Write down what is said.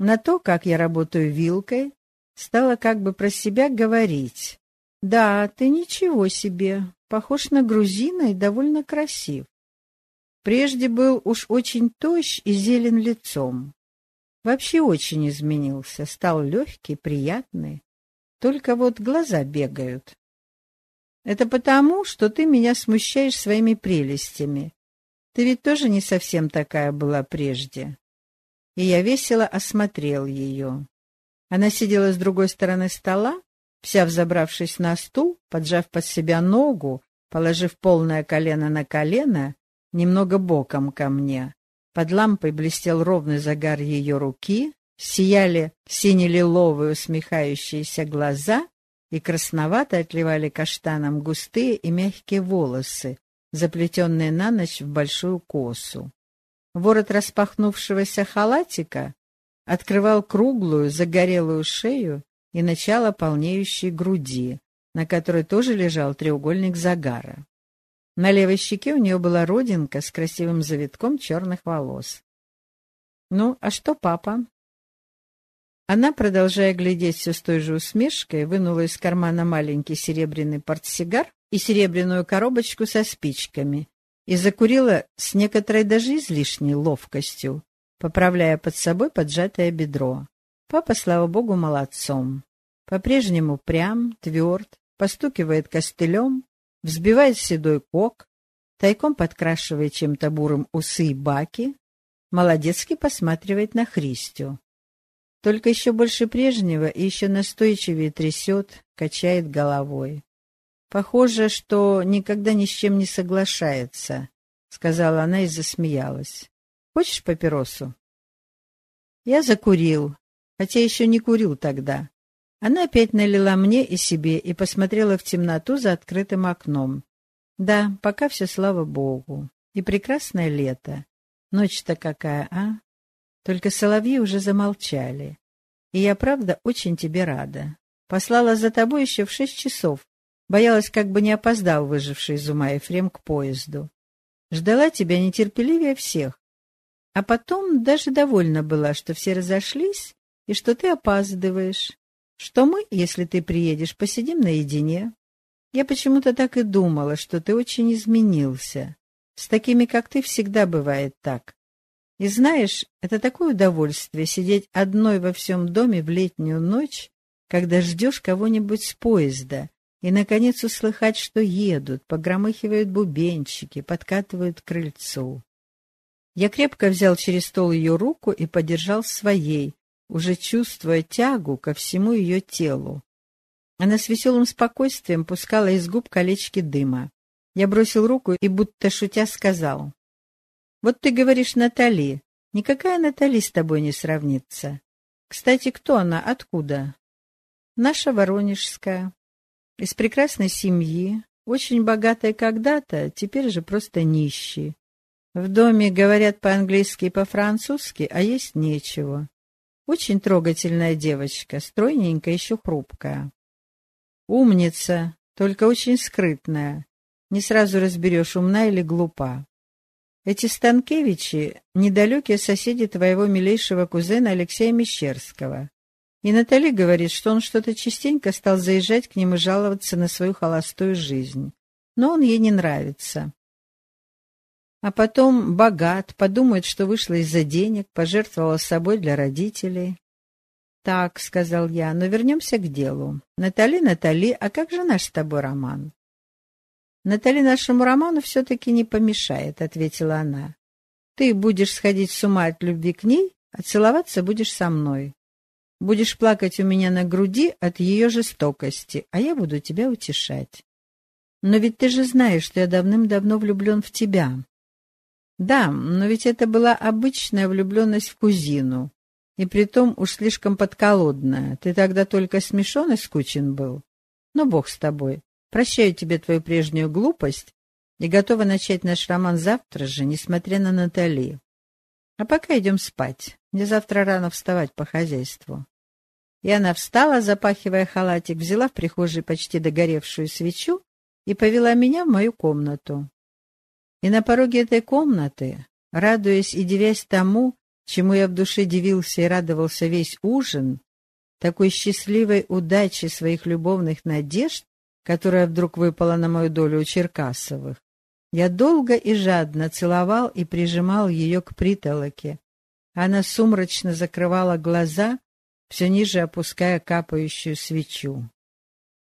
на то, как я работаю вилкой, стала как бы про себя говорить. «Да, ты ничего себе, похож на грузина и довольно красив. Прежде был уж очень тощ и зелен лицом. Вообще очень изменился, стал легкий, приятный. Только вот глаза бегают. Это потому, что ты меня смущаешь своими прелестями. Ты ведь тоже не совсем такая была прежде. И я весело осмотрел ее. Она сидела с другой стороны стола, вся взобравшись на стул, поджав под себя ногу, положив полное колено на колено, немного боком ко мне. Под лампой блестел ровный загар ее руки, сияли сине-лиловые усмехающиеся глаза и красновато отливали каштаном густые и мягкие волосы, заплетенные на ночь в большую косу. Ворот распахнувшегося халатика открывал круглую загорелую шею и начало полнеющей груди, на которой тоже лежал треугольник загара. На левой щеке у нее была родинка с красивым завитком черных волос. «Ну, а что папа?» Она, продолжая глядеть все с той же усмешкой, вынула из кармана маленький серебряный портсигар и серебряную коробочку со спичками и закурила с некоторой даже излишней ловкостью, поправляя под собой поджатое бедро. Папа, слава богу, молодцом. По-прежнему прям, тверд, постукивает костылем, взбивает седой кок, тайком подкрашивает чем-то бурым усы и баки, молодецки посматривает на Христю. Только еще больше прежнего и еще настойчивее трясет, качает головой. Похоже, что никогда ни с чем не соглашается, — сказала она и засмеялась. — Хочешь папиросу? Я закурил, хотя еще не курил тогда. Она опять налила мне и себе и посмотрела в темноту за открытым окном. Да, пока все слава богу. И прекрасное лето. Ночь-то какая, а? Только соловьи уже замолчали. И я, правда, очень тебе рада. Послала за тобой еще в шесть часов. Боялась, как бы не опоздал выживший из ума Ефрем к поезду. Ждала тебя нетерпеливее всех. А потом даже довольна была, что все разошлись и что ты опаздываешь что мы, если ты приедешь, посидим наедине. Я почему-то так и думала, что ты очень изменился. С такими, как ты, всегда бывает так. И знаешь, это такое удовольствие сидеть одной во всем доме в летнюю ночь, когда ждешь кого-нибудь с поезда, и, наконец, услыхать, что едут, погромыхивают бубенчики, подкатывают к крыльцу. Я крепко взял через стол ее руку и подержал своей, уже чувствуя тягу ко всему ее телу. Она с веселым спокойствием пускала из губ колечки дыма. Я бросил руку и, будто шутя, сказал. — Вот ты говоришь Натали. Никакая Натали с тобой не сравнится. Кстати, кто она? Откуда? — Наша Воронежская. Из прекрасной семьи, очень богатая когда-то, теперь же просто нищие. В доме говорят по-английски и по-французски, а есть нечего. Очень трогательная девочка, стройненькая, еще хрупкая. Умница, только очень скрытная. Не сразу разберешь, умна или глупа. Эти Станкевичи — недалекие соседи твоего милейшего кузена Алексея Мещерского. И Натали говорит, что он что-то частенько стал заезжать к ним и жаловаться на свою холостую жизнь. Но он ей не нравится. А потом богат, подумает, что вышла из-за денег, пожертвовала собой для родителей. «Так», — сказал я, — «но вернемся к делу. Натали, Натали, а как же наш с тобой роман?» «Натали нашему роману все-таки не помешает», — ответила она. «Ты будешь сходить с ума от любви к ней, а целоваться будешь со мной. Будешь плакать у меня на груди от ее жестокости, а я буду тебя утешать. Но ведь ты же знаешь, что я давным-давно влюблен в тебя. Да, но ведь это была обычная влюбленность в кузину. И притом уж слишком подколодная. Ты тогда только смешон и скучен был. Но бог с тобой. Прощаю тебе твою прежнюю глупость и готова начать наш роман завтра же, несмотря на Натали. А пока идем спать. Мне завтра рано вставать по хозяйству. И она встала, запахивая халатик, взяла в прихожей почти догоревшую свечу и повела меня в мою комнату. И на пороге этой комнаты, радуясь и девясь тому, чему я в душе дивился и радовался весь ужин, такой счастливой удачи своих любовных надежд, которая вдруг выпала на мою долю у Черкасовых, я долго и жадно целовал и прижимал ее к притолоке. Она сумрачно закрывала глаза, все ниже опуская капающую свечу.